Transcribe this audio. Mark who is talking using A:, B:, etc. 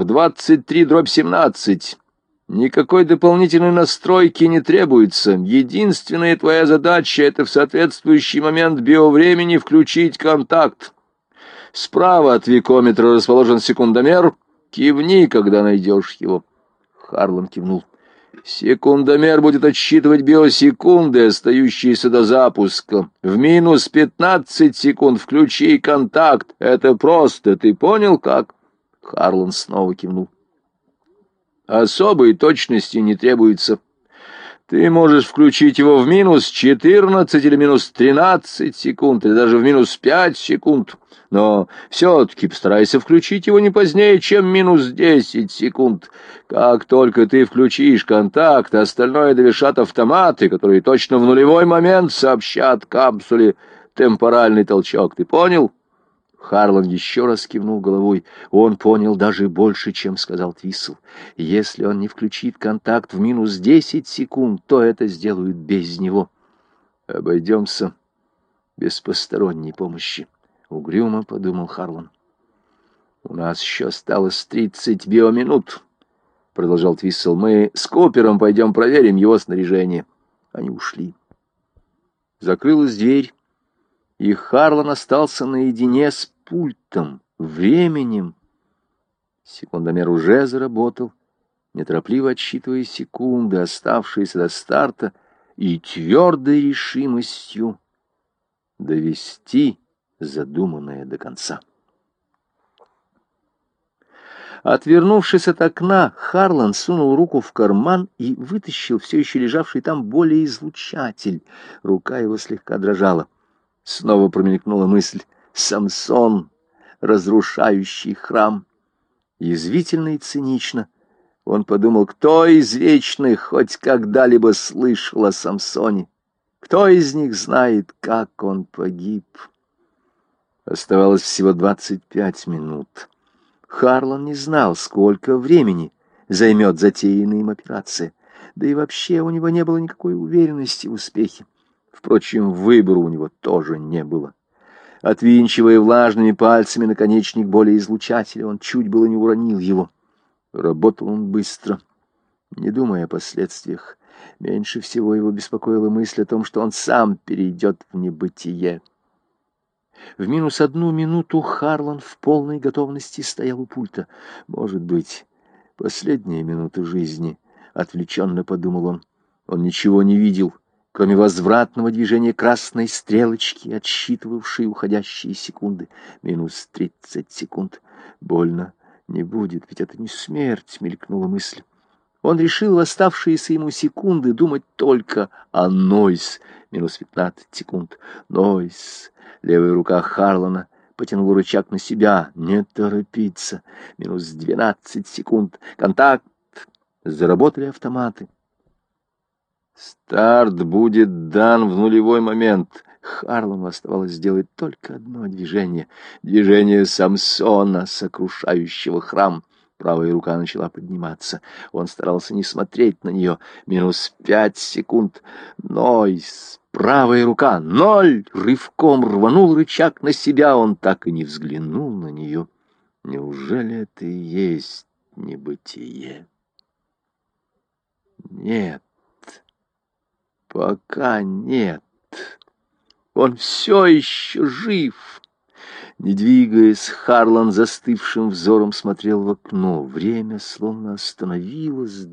A: в 23 дробь 17. Никакой дополнительной настройки не требуется. Единственная твоя задача — это в соответствующий момент биовремени включить контакт. Справа от викометра расположен секундомер. Кивни, когда найдешь его. Харлан кивнул. Секундомер будет отсчитывать биосекунды, остающиеся до запуска. В минус пятнадцать секунд включи контакт. Это просто, ты понял как? Харлан снова кивнул. Особой точности не требуется. Ты можешь включить его в минус 14 или минус 13 секунд, или даже в минус 5 секунд, но все-таки постарайся включить его не позднее, чем минус 10 секунд. Как только ты включишь контакт, остальное довершат автоматы, которые точно в нулевой момент сообщат капсуле темпоральный толчок. Ты понял? Харлан еще раз кивнул головой. Он понял даже больше, чем сказал Твиссел. Если он не включит контакт в минус десять секунд, то это сделают без него. Обойдемся без посторонней помощи. Угрюмо подумал Харлан. У нас еще осталось тридцать биоминут, продолжал Твиссел. Мы с Купером пойдем проверим его снаряжение. Они ушли. Закрылась дверь и Харлан остался наедине с пультом, временем. Секундомер уже заработал, неторопливо отсчитывая секунды, оставшиеся до старта, и твердой решимостью довести задуманное до конца. Отвернувшись от окна, Харлан сунул руку в карман и вытащил все еще лежавший там более излучатель. Рука его слегка дрожала. Снова промелькнула мысль. Самсон, разрушающий храм. Язвительно и цинично. Он подумал, кто из вечных хоть когда-либо слышал о Самсоне? Кто из них знает, как он погиб? Оставалось всего двадцать пять минут. Харлан не знал, сколько времени займет затеянная им операция. Да и вообще у него не было никакой уверенности в успехе. Впрочем, выбора у него тоже не было. Отвинчивая влажными пальцами наконечник более излучателя, он чуть было не уронил его. Работал он быстро, не думая о последствиях. Меньше всего его беспокоила мысль о том, что он сам перейдет в небытие. В минус одну минуту Харлан в полной готовности стоял у пульта. Может быть, последняя минута жизни, — отвлеченно подумал он. Он ничего не видел, кроме возвратного движения красной стрелочки, отсчитывавшей уходящие секунды. Минус тридцать секунд. Больно не будет, ведь это не смерть, мелькнула мысль. Он решил в оставшиеся ему секунды думать только о Нойс. Минус пятнадцать секунд. Нойс. Левая рука Харлана потянула рычаг на себя. Не торопиться. Минус двенадцать секунд. Контакт. Заработали автоматы. Старт будет дан в нулевой момент. Харлану оставалось сделать только одно движение. Движение Самсона, сокрушающего храм. Правая рука начала подниматься. Он старался не смотреть на нее. Минус пять секунд. Нойс. Правая рука. Ноль. Рывком рванул рычаг на себя. Он так и не взглянул на нее. Неужели это и есть небытие? Нет. Пока нет. Он все еще жив. Не двигаясь, Харлан застывшим взором смотрел в окно. Время словно остановилось,